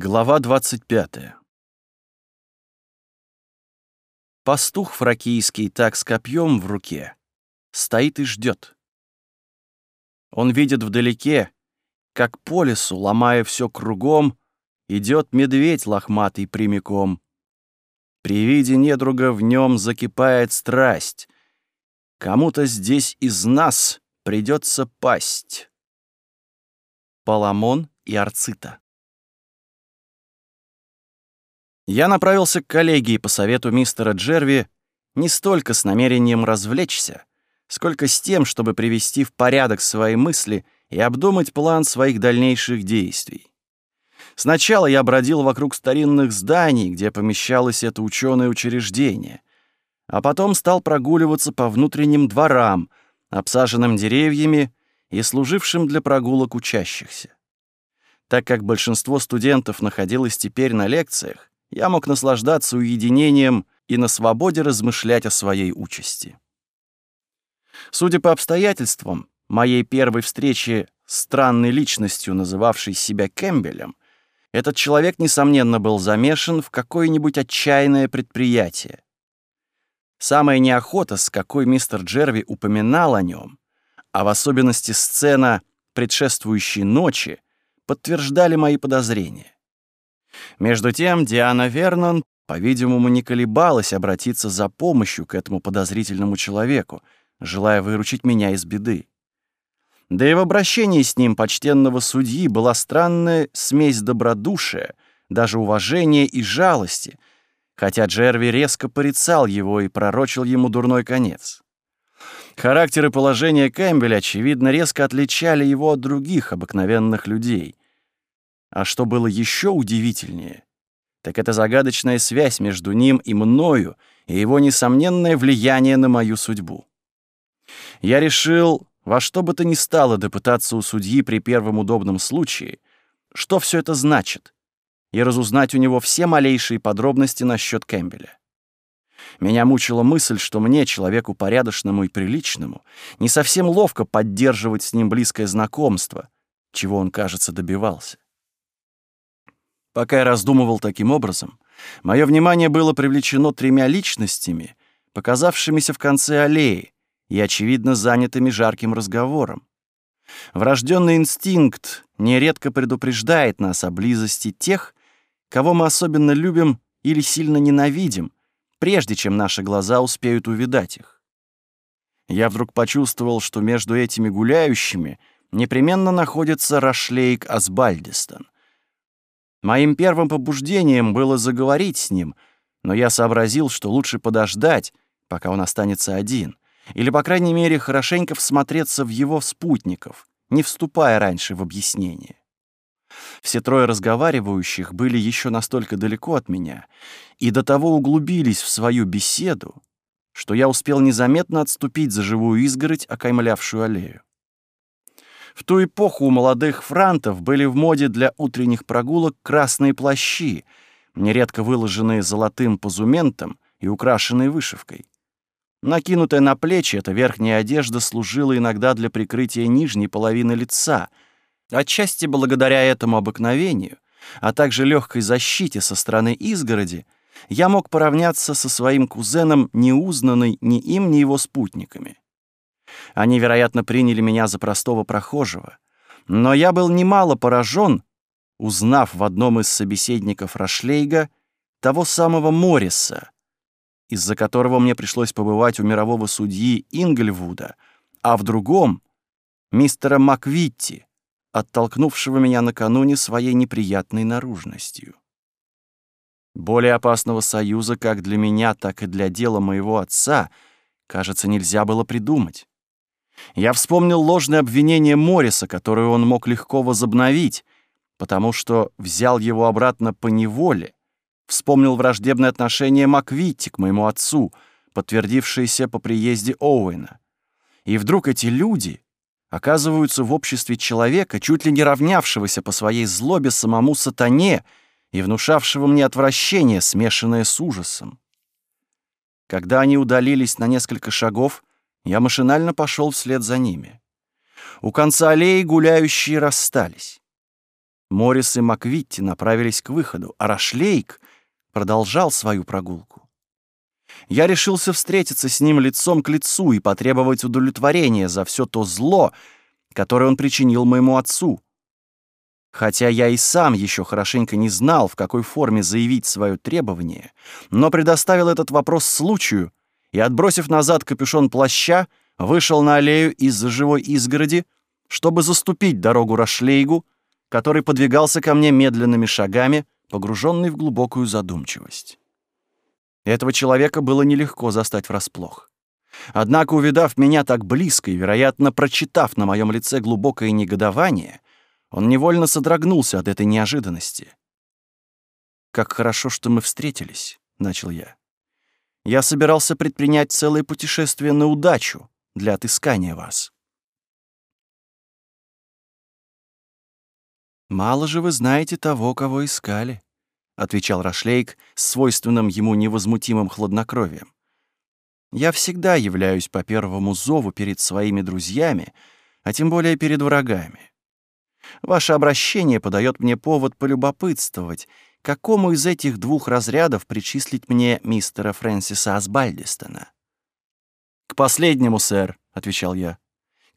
Глава 25. Пастух фракийский так с копьем в руке стоит и ждет. Он видит вдалеке, как по лесу, ломая все кругом, идет медведь лохматый прямиком. При виде недруга в нем закипает страсть. Кому-то здесь из нас придется пасть. Паламон и Арцита. Я направился к коллегии по совету мистера Джерви не столько с намерением развлечься, сколько с тем, чтобы привести в порядок свои мысли и обдумать план своих дальнейших действий. Сначала я бродил вокруг старинных зданий, где помещалось это ученое учреждение, а потом стал прогуливаться по внутренним дворам, обсаженным деревьями и служившим для прогулок учащихся. Так как большинство студентов находилось теперь на лекциях, я мог наслаждаться уединением и на свободе размышлять о своей участи. Судя по обстоятельствам, моей первой встречи с странной личностью, называвшей себя Кэмпбелем, этот человек, несомненно, был замешан в какое-нибудь отчаянное предприятие. Самая неохота, с какой мистер Джерви упоминал о нем, а в особенности сцена предшествующей ночи, подтверждали мои подозрения. Между тем Диана Вернон, по-видимому, не колебалась обратиться за помощью к этому подозрительному человеку, желая выручить меня из беды. Да и в обращении с ним почтенного судьи была странная смесь добродушия, даже уважения и жалости, хотя Джерви резко порицал его и пророчил ему дурной конец. Характер и положение Кэмпбеля, очевидно, резко отличали его от других обыкновенных людей. А что было еще удивительнее, так это загадочная связь между ним и мною и его несомненное влияние на мою судьбу. Я решил во что бы то ни стало допытаться у судьи при первом удобном случае, что все это значит, и разузнать у него все малейшие подробности насчет Кэмпбеля. Меня мучила мысль, что мне, человеку порядочному и приличному, не совсем ловко поддерживать с ним близкое знакомство, чего он, кажется, добивался. Пока я раздумывал таким образом, мое внимание было привлечено тремя личностями, показавшимися в конце аллеи и, очевидно, занятыми жарким разговором. Врожденный инстинкт нередко предупреждает нас о близости тех, кого мы особенно любим или сильно ненавидим, прежде чем наши глаза успеют увидать их. Я вдруг почувствовал, что между этими гуляющими непременно находится Рашлейк Асбальдистон — Моим первым побуждением было заговорить с ним, но я сообразил, что лучше подождать, пока он останется один, или, по крайней мере, хорошенько всмотреться в его спутников, не вступая раньше в объяснение. Все трое разговаривающих были еще настолько далеко от меня и до того углубились в свою беседу, что я успел незаметно отступить за живую изгородь, окаймлявшую аллею. В ту эпоху у молодых франтов были в моде для утренних прогулок красные плащи, нередко выложенные золотым позументом и украшенные вышивкой. Накинутая на плечи эта верхняя одежда служила иногда для прикрытия нижней половины лица, отчасти благодаря этому обыкновению, а также легкой защите со стороны изгороди, я мог поравняться со своим кузеном, неузнанный ни им, ни его спутниками. Они, вероятно, приняли меня за простого прохожего. Но я был немало поражен, узнав в одном из собеседников Рашлейга того самого Морриса, из-за которого мне пришлось побывать у мирового судьи Ингельвуда, а в другом — мистера Маквитти, оттолкнувшего меня накануне своей неприятной наружностью. Более опасного союза как для меня, так и для дела моего отца, кажется, нельзя было придумать. Я вспомнил ложное обвинение Морриса, которое он мог легко возобновить, потому что взял его обратно по неволе. Вспомнил враждебное отношение Маквитти к моему отцу, подтвердившееся по приезде Оуэна. И вдруг эти люди оказываются в обществе человека, чуть ли не равнявшегося по своей злобе самому сатане и внушавшего мне отвращение, смешанное с ужасом. Когда они удалились на несколько шагов, я машинально пошел вслед за ними. У конца аллеи гуляющие расстались. Морис и Маквитти направились к выходу, а Рашлейк продолжал свою прогулку. Я решился встретиться с ним лицом к лицу и потребовать удовлетворения за все то зло, которое он причинил моему отцу. Хотя я и сам еще хорошенько не знал, в какой форме заявить свое требование, но предоставил этот вопрос случаю — и, отбросив назад капюшон плаща, вышел на аллею из-за живой изгороди, чтобы заступить дорогу Рашлейгу, который подвигался ко мне медленными шагами, погруженный в глубокую задумчивость. Этого человека было нелегко застать врасплох. Однако, увидав меня так близко и, вероятно, прочитав на моем лице глубокое негодование, он невольно содрогнулся от этой неожиданности. «Как хорошо, что мы встретились», — начал я. Я собирался предпринять целое путешествие на удачу для отыскания вас. «Мало же вы знаете того, кого искали», — отвечал Рашлейк с свойственным ему невозмутимым хладнокровием. «Я всегда являюсь по первому зову перед своими друзьями, а тем более перед врагами. Ваше обращение подает мне повод полюбопытствовать, какому из этих двух разрядов причислить мне мистера Фрэнсиса Асбальдистона? «К последнему, сэр», — отвечал я.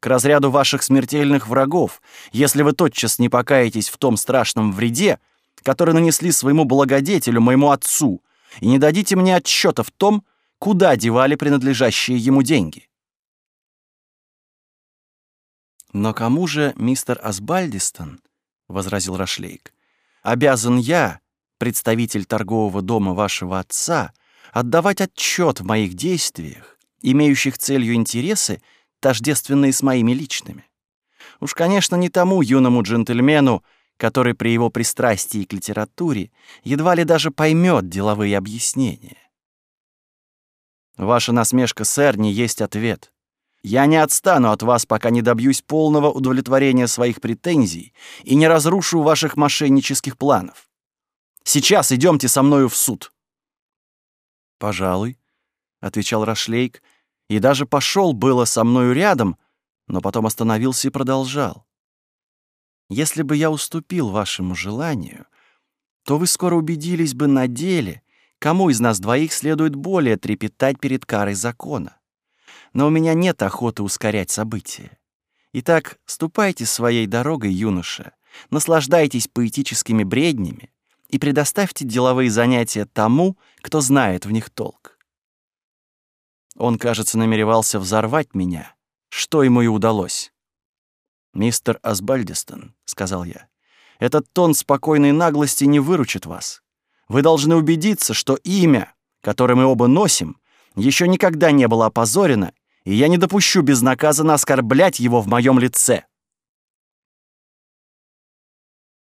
«К разряду ваших смертельных врагов, если вы тотчас не покаетесь в том страшном вреде, который нанесли своему благодетелю, моему отцу, и не дадите мне отчета в том, куда девали принадлежащие ему деньги». «Но кому же мистер Асбальдистон?» — возразил Рашлейк. «Обязан я, представитель торгового дома вашего отца, отдавать отчет в моих действиях, имеющих целью интересы, тождественные с моими личными. Уж, конечно, не тому юному джентльмену, который при его пристрастии к литературе едва ли даже поймет деловые объяснения. Ваша насмешка, сэр, не есть ответ. Я не отстану от вас, пока не добьюсь полного удовлетворения своих претензий и не разрушу ваших мошеннических планов. Сейчас идемте со мною в суд». «Пожалуй», — отвечал Рашлейк, и даже пошел было со мною рядом, но потом остановился и продолжал. «Если бы я уступил вашему желанию, то вы скоро убедились бы на деле, кому из нас двоих следует более трепетать перед карой закона. Но у меня нет охоты ускорять события. Итак, ступайте своей дорогой, юноша, наслаждайтесь поэтическими бреднями, и предоставьте деловые занятия тому, кто знает в них толк. Он, кажется, намеревался взорвать меня, что ему и удалось. «Мистер Асбальдистон», — сказал я, — «этот тон спокойной наглости не выручит вас. Вы должны убедиться, что имя, которое мы оба носим, еще никогда не было опозорено, и я не допущу безнаказанно оскорблять его в моем лице».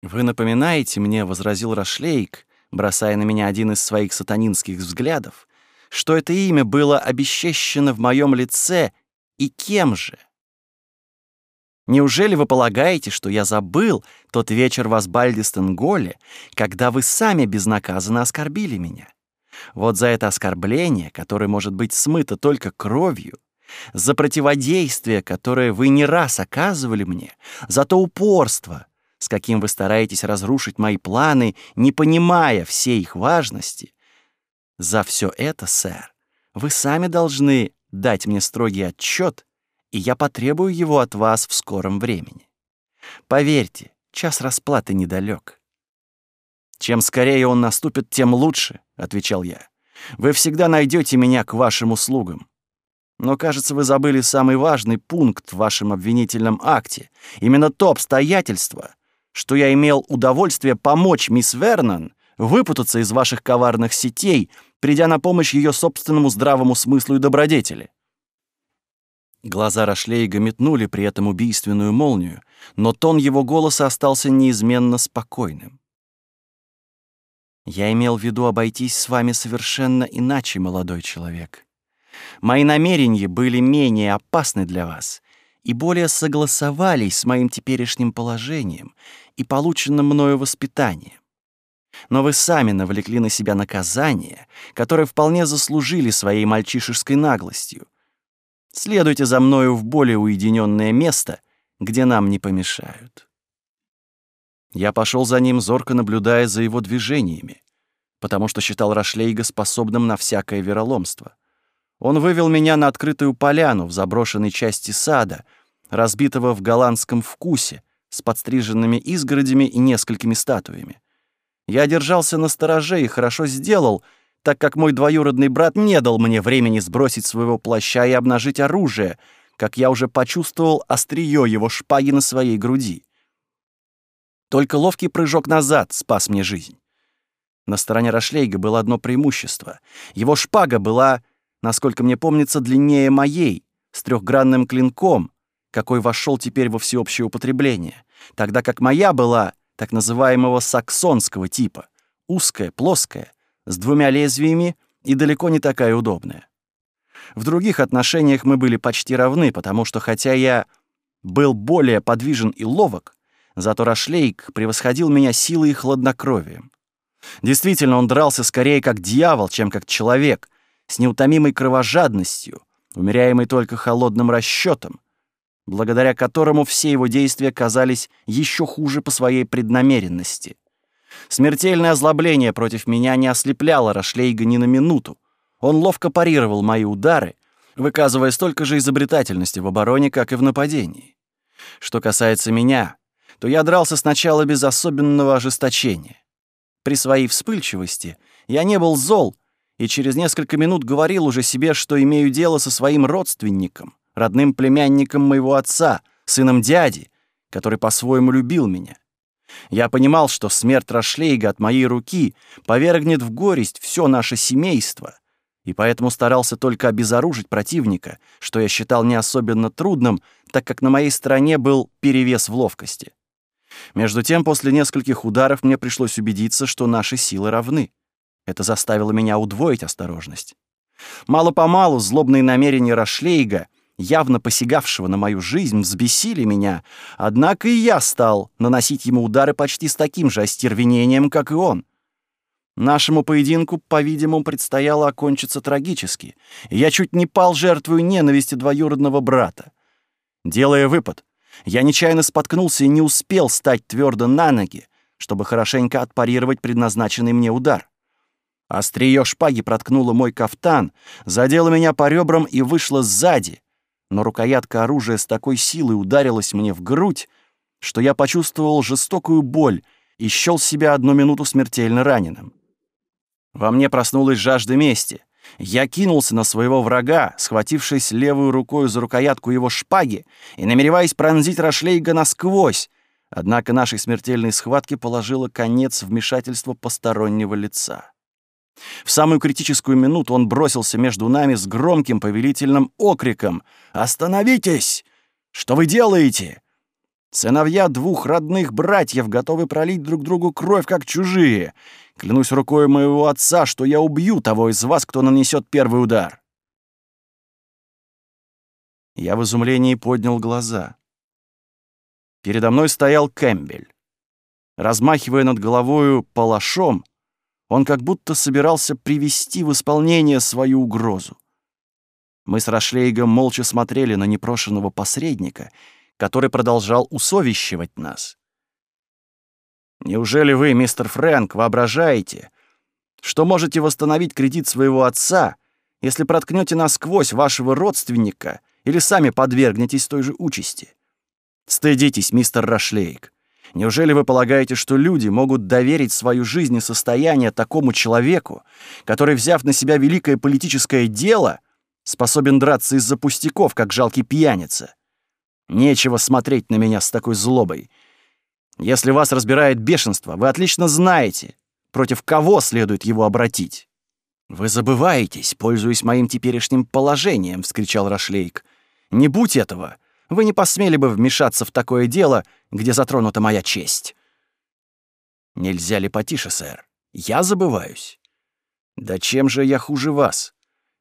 «Вы напоминаете мне, — возразил Рашлейк, бросая на меня один из своих сатанинских взглядов, — что это имя было обещещено в моем лице и кем же? Неужели вы полагаете, что я забыл тот вечер в Асбальдистенголе, когда вы сами безнаказанно оскорбили меня? Вот за это оскорбление, которое может быть смыто только кровью, за противодействие, которое вы не раз оказывали мне, за то упорство, с каким вы стараетесь разрушить мои планы, не понимая всей их важности. За все это, сэр, вы сами должны дать мне строгий отчет, и я потребую его от вас в скором времени. Поверьте, час расплаты недалек. «Чем скорее он наступит, тем лучше», — отвечал я. «Вы всегда найдете меня к вашим услугам. Но, кажется, вы забыли самый важный пункт в вашем обвинительном акте. Именно то обстоятельство, что я имел удовольствие помочь мисс Вернон выпутаться из ваших коварных сетей, придя на помощь ее собственному здравому смыслу и добродетели. Глаза Рашлейга метнули при этом убийственную молнию, но тон его голоса остался неизменно спокойным. «Я имел в виду обойтись с вами совершенно иначе, молодой человек. Мои намерения были менее опасны для вас, и более согласовались с моим теперешним положением и полученным мною воспитанием. Но вы сами навлекли на себя наказание, которое вполне заслужили своей мальчишеской наглостью. Следуйте за мною в более уединенное место, где нам не помешают». Я пошел за ним, зорко наблюдая за его движениями, потому что считал Рашлейга способным на всякое вероломство. Он вывел меня на открытую поляну в заброшенной части сада — разбитого в голландском вкусе, с подстриженными изгородями и несколькими статуями. Я держался на стороже и хорошо сделал, так как мой двоюродный брат не дал мне времени сбросить своего плаща и обнажить оружие, как я уже почувствовал острие его шпаги на своей груди. Только ловкий прыжок назад спас мне жизнь. На стороне Рашлейга было одно преимущество. Его шпага была, насколько мне помнится, длиннее моей, с трехгранным клинком, какой вошел теперь во всеобщее употребление, тогда как моя была так называемого саксонского типа, узкая, плоская, с двумя лезвиями и далеко не такая удобная. В других отношениях мы были почти равны, потому что хотя я был более подвижен и ловок, зато Рашлейк превосходил меня силой и хладнокровием. Действительно, он дрался скорее как дьявол, чем как человек, с неутомимой кровожадностью, умеряемой только холодным расчетом, благодаря которому все его действия казались еще хуже по своей преднамеренности. Смертельное озлобление против меня не ослепляло Рашлейга ни на минуту. Он ловко парировал мои удары, выказывая столько же изобретательности в обороне, как и в нападении. Что касается меня, то я дрался сначала без особенного ожесточения. При своей вспыльчивости я не был зол и через несколько минут говорил уже себе, что имею дело со своим родственником, родным племянником моего отца, сыном дяди, который по-своему любил меня. Я понимал, что смерть Рашлейга от моей руки повергнет в горесть все наше семейство, и поэтому старался только обезоружить противника, что я считал не особенно трудным, так как на моей стороне был перевес в ловкости. Между тем, после нескольких ударов мне пришлось убедиться, что наши силы равны. Это заставило меня удвоить осторожность. Мало-помалу злобные намерения Рашлейга явно посягавшего на мою жизнь, взбесили меня, однако и я стал наносить ему удары почти с таким же остервенением, как и он. Нашему поединку, по-видимому, предстояло окончиться трагически, и я чуть не пал жертвой ненависти двоюродного брата. Делая выпад, я нечаянно споткнулся и не успел стать твердо на ноги, чтобы хорошенько отпарировать предназначенный мне удар. Остриё шпаги проткнуло мой кафтан, задело меня по ребрам и вышло сзади, но рукоятка оружия с такой силой ударилась мне в грудь, что я почувствовал жестокую боль и счёл себя одну минуту смертельно раненым. Во мне проснулась жажда мести. Я кинулся на своего врага, схватившись левую рукой за рукоятку его шпаги и намереваясь пронзить Рашлейга насквозь, однако нашей смертельной схватке положило конец вмешательство постороннего лица. В самую критическую минуту он бросился между нами с громким повелительным окриком «Остановитесь! Что вы делаете?» Сыновья двух родных братьев готовы пролить друг другу кровь, как чужие. Клянусь рукой моего отца, что я убью того из вас, кто нанесет первый удар. Я в изумлении поднял глаза. Передо мной стоял Кэмбель. Размахивая над головою палашом, он как будто собирался привести в исполнение свою угрозу. Мы с Рашлейгом молча смотрели на непрошенного посредника, который продолжал усовещивать нас. «Неужели вы, мистер Фрэнк, воображаете, что можете восстановить кредит своего отца, если проткнете насквозь вашего родственника или сами подвергнетесь той же участи? Стыдитесь, мистер Рашлейк. Неужели вы полагаете, что люди могут доверить свою жизнь и состояние такому человеку, который, взяв на себя великое политическое дело, способен драться из-за пустяков, как жалкий пьяница? Нечего смотреть на меня с такой злобой. Если вас разбирает бешенство, вы отлично знаете, против кого следует его обратить. «Вы забываетесь, пользуясь моим теперешним положением», — вскричал Рашлейк. «Не будь этого!» Вы не посмели бы вмешаться в такое дело, где затронута моя честь». «Нельзя ли потише, сэр? Я забываюсь». «Да чем же я хуже вас?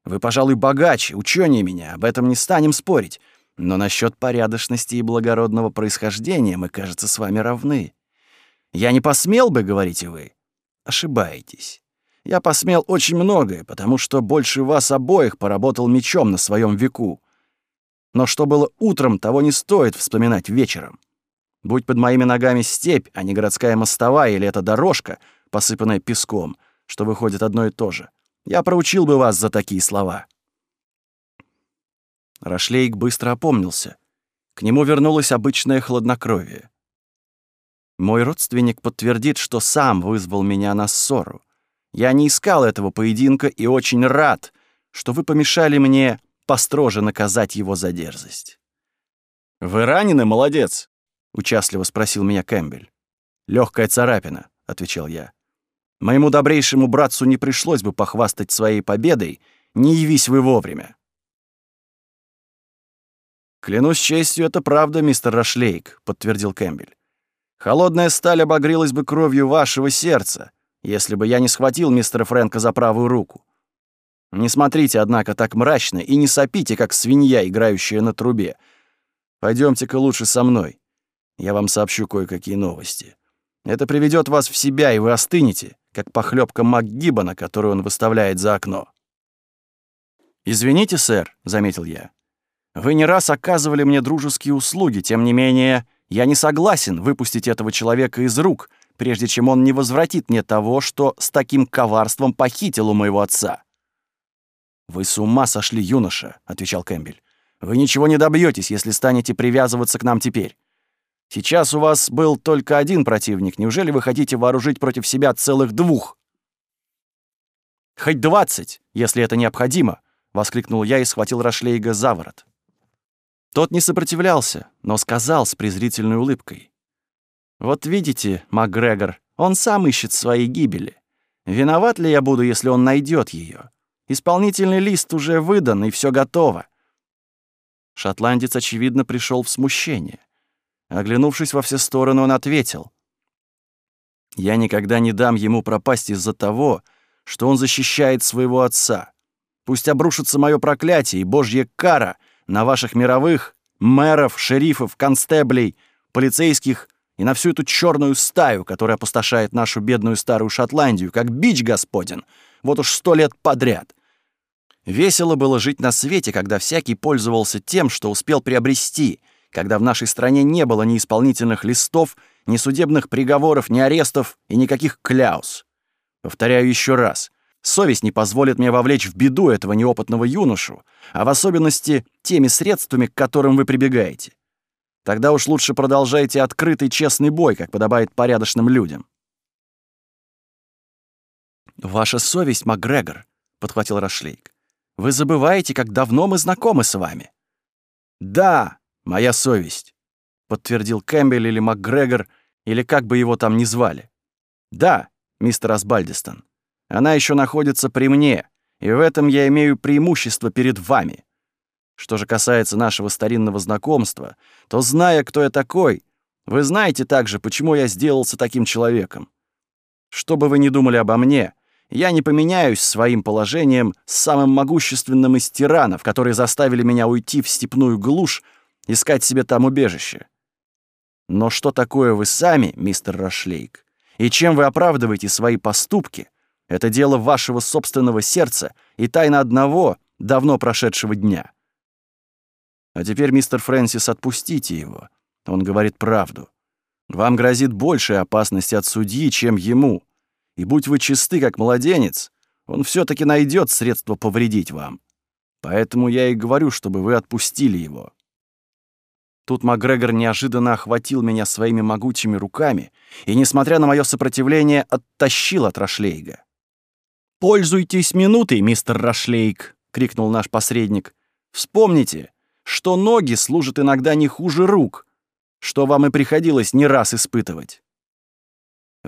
Вы, пожалуй, богаче, учёнее меня, об этом не станем спорить. Но насчет порядочности и благородного происхождения мы, кажется, с вами равны. Я не посмел бы, говорите вы. Ошибаетесь. Я посмел очень многое, потому что больше вас обоих поработал мечом на своем веку но что было утром, того не стоит вспоминать вечером. Будь под моими ногами степь, а не городская мостовая или эта дорожка, посыпанная песком, что выходит одно и то же. Я проучил бы вас за такие слова». Рашлейк быстро опомнился. К нему вернулось обычное хладнокровие. Мой родственник подтвердит, что сам вызвал меня на ссору. Я не искал этого поединка и очень рад, что вы помешали мне построже наказать его за дерзость. «Вы ранены, молодец?» — участливо спросил меня Кэмпбель. Легкая царапина», — отвечал я. «Моему добрейшему братцу не пришлось бы похвастать своей победой, не явись вы вовремя». «Клянусь честью, это правда, мистер Рашлейк», — подтвердил Кэмпбель. «Холодная сталь обогрелась бы кровью вашего сердца, если бы я не схватил мистера Фрэнка за правую руку. Не смотрите, однако, так мрачно и не сопите, как свинья, играющая на трубе. Пойдемте-ка лучше со мной. Я вам сообщу кое-какие новости. Это приведет вас в себя, и вы остынете, как похлебка МакГиббона, которую он выставляет за окно. «Извините, сэр», — заметил я. «Вы не раз оказывали мне дружеские услуги, тем не менее, я не согласен выпустить этого человека из рук, прежде чем он не возвратит мне того, что с таким коварством похитил у моего отца». «Вы с ума сошли, юноша», — отвечал Кэмпбель. «Вы ничего не добьетесь, если станете привязываться к нам теперь. Сейчас у вас был только один противник. Неужели вы хотите вооружить против себя целых двух?» «Хоть двадцать, если это необходимо», — воскликнул я и схватил Рашлейга за ворот. Тот не сопротивлялся, но сказал с презрительной улыбкой. «Вот видите, Макгрегор, он сам ищет своей гибели. Виноват ли я буду, если он найдет ее? Исполнительный лист уже выдан, и все готово». Шотландец, очевидно, пришел в смущение. Оглянувшись во все стороны, он ответил. «Я никогда не дам ему пропасть из-за того, что он защищает своего отца. Пусть обрушится мое проклятие и божья кара на ваших мировых, мэров, шерифов, констеблей, полицейских и на всю эту черную стаю, которая опустошает нашу бедную старую Шотландию, как бич господин. вот уж сто лет подряд. Весело было жить на свете, когда всякий пользовался тем, что успел приобрести, когда в нашей стране не было ни исполнительных листов, ни судебных приговоров, ни арестов и никаких кляус. Повторяю еще раз. Совесть не позволит мне вовлечь в беду этого неопытного юношу, а в особенности теми средствами, к которым вы прибегаете. Тогда уж лучше продолжайте открытый честный бой, как подобает порядочным людям. «Ваша совесть, Макгрегор», — подхватил Рашлейк. Вы забываете, как давно мы знакомы с вами». «Да, моя совесть», — подтвердил Кэмпбелл или МакГрегор, или как бы его там ни звали. «Да, мистер Асбальдистон, она еще находится при мне, и в этом я имею преимущество перед вами. Что же касается нашего старинного знакомства, то, зная, кто я такой, вы знаете также, почему я сделался таким человеком. Что бы вы ни думали обо мне, — я не поменяюсь своим положением с самым могущественным из тиранов, которые заставили меня уйти в степную глушь, искать себе там убежище. Но что такое вы сами, мистер Рашлейк? И чем вы оправдываете свои поступки? Это дело вашего собственного сердца и тайна одного, давно прошедшего дня. А теперь, мистер Фрэнсис, отпустите его. Он говорит правду. Вам грозит большая опасность от судьи, чем ему. И будь вы чисты, как младенец, он все таки найдет средство повредить вам. Поэтому я и говорю, чтобы вы отпустили его». Тут Макгрегор неожиданно охватил меня своими могучими руками и, несмотря на мое сопротивление, оттащил от Рашлейга. «Пользуйтесь минутой, мистер Рашлейг!» — крикнул наш посредник. «Вспомните, что ноги служат иногда не хуже рук, что вам и приходилось не раз испытывать».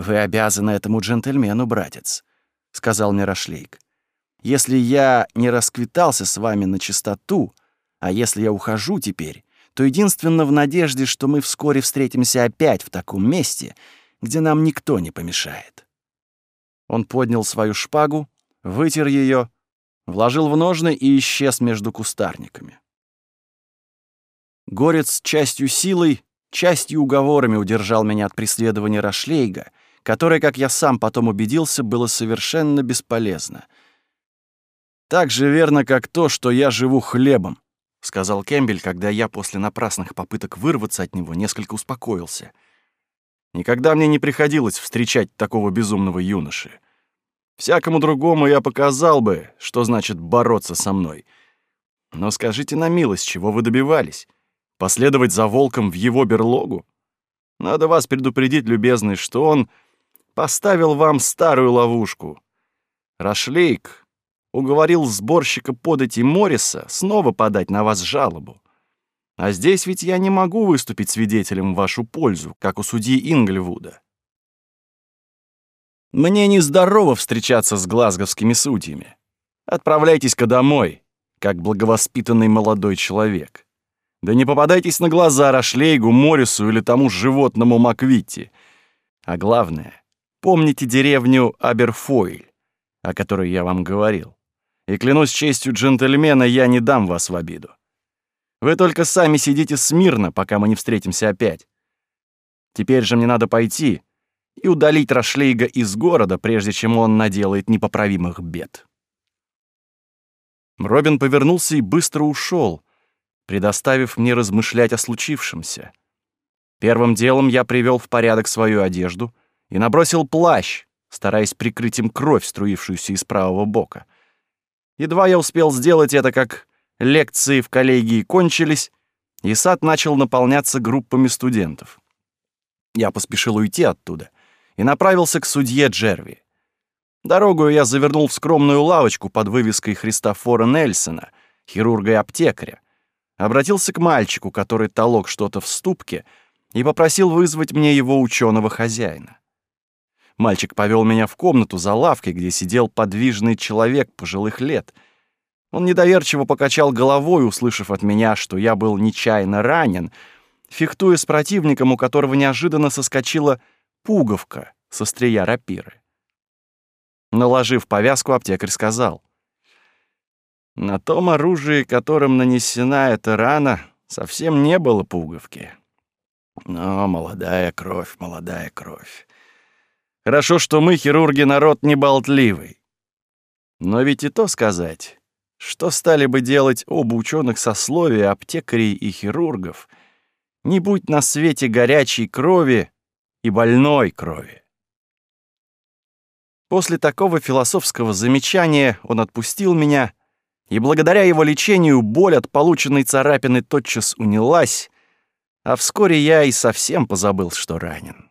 «Вы обязаны этому джентльмену, братец», — сказал мне Мирошлейк. «Если я не расквитался с вами на чистоту, а если я ухожу теперь, то единственно в надежде, что мы вскоре встретимся опять в таком месте, где нам никто не помешает». Он поднял свою шпагу, вытер ее, вложил в ножны и исчез между кустарниками. Горец частью силой, частью уговорами удержал меня от преследования Рашлейга, которое, как я сам потом убедился, было совершенно бесполезно. «Так же верно, как то, что я живу хлебом», — сказал Кэмпбель, когда я после напрасных попыток вырваться от него несколько успокоился. «Никогда мне не приходилось встречать такого безумного юноши. Всякому другому я показал бы, что значит бороться со мной. Но скажите на милость, чего вы добивались? Последовать за волком в его берлогу? Надо вас предупредить, любезный, что он Поставил вам старую ловушку. Рашлейк уговорил сборщика подать и Морриса снова подать на вас жалобу. А здесь ведь я не могу выступить свидетелем в вашу пользу, как у судьи Ингливуда. Мне нездорово встречаться с глазговскими судьями. Отправляйтесь-ка домой, как благовоспитанный молодой человек. Да не попадайтесь на глаза Рашлейгу, Моррису или тому животному Маквитти. А главное, Помните деревню Аберфойль, о которой я вам говорил? И клянусь честью джентльмена, я не дам вас в обиду. Вы только сами сидите смирно, пока мы не встретимся опять. Теперь же мне надо пойти и удалить Рашлейга из города, прежде чем он наделает непоправимых бед». Робин повернулся и быстро ушел, предоставив мне размышлять о случившемся. Первым делом я привел в порядок свою одежду — и набросил плащ, стараясь прикрыть им кровь, струившуюся из правого бока. Едва я успел сделать это, как лекции в коллегии кончились, и сад начал наполняться группами студентов. Я поспешил уйти оттуда и направился к судье Джерви. Дорогую я завернул в скромную лавочку под вывеской Христофора Нельсона, хирурга и аптекаря. Обратился к мальчику, который толок что-то в ступке, и попросил вызвать мне его ученого хозяина. Мальчик повел меня в комнату за лавкой, где сидел подвижный человек пожилых лет. Он недоверчиво покачал головой, услышав от меня, что я был нечаянно ранен, фехтуя с противником, у которого неожиданно соскочила пуговка со стрия рапиры. Наложив повязку, аптекарь сказал. «На том оружии, которым нанесена эта рана, совсем не было пуговки. Но молодая кровь, молодая кровь. Хорошо, что мы, хирурги, народ неболтливый. Но ведь и то сказать, что стали бы делать оба ученых сословия, аптекарей и хирургов, не будь на свете горячей крови и больной крови. После такого философского замечания он отпустил меня, и благодаря его лечению боль от полученной царапины тотчас унялась, а вскоре я и совсем позабыл, что ранен.